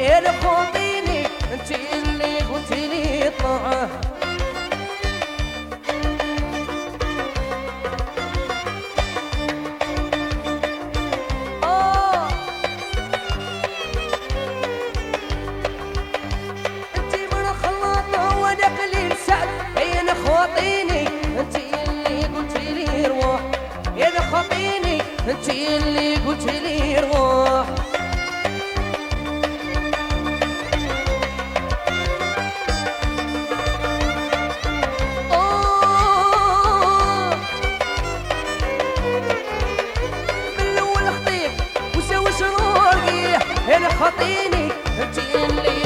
Ele é الخطيني اللي لي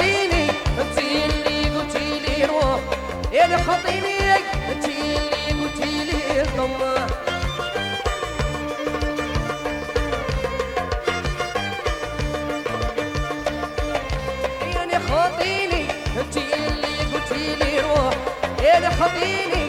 خطيني انت اللي قلتي لي روح. يا اللي خطيني انت اللي قلتي لي يا اللي خطيني انت اللي قلتي لي روح. يا اللي خطيني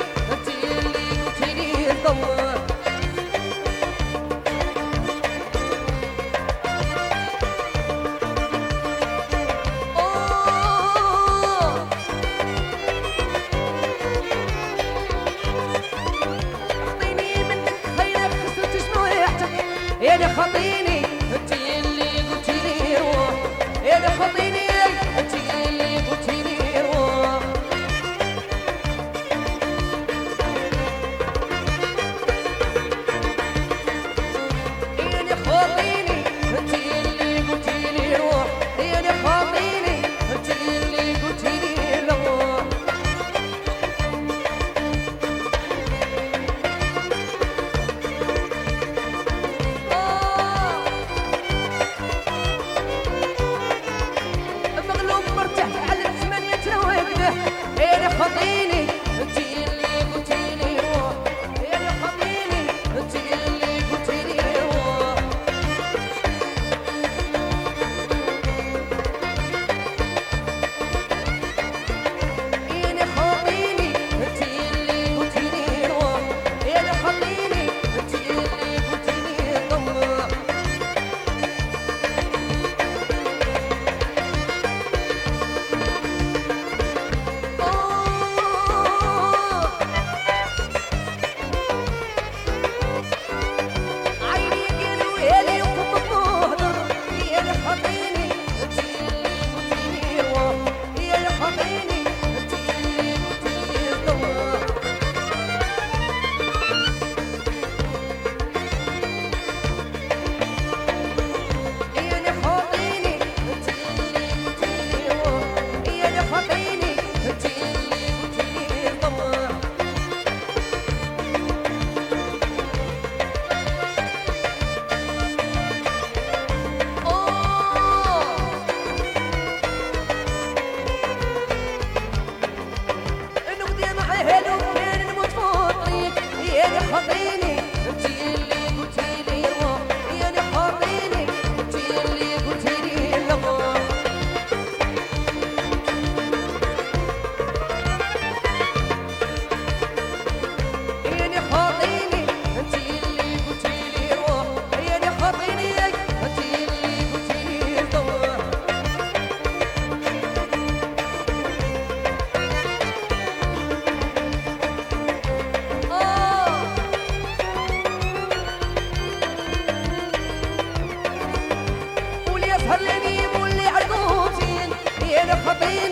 هاللبيب واللي عالقوتين ينخطين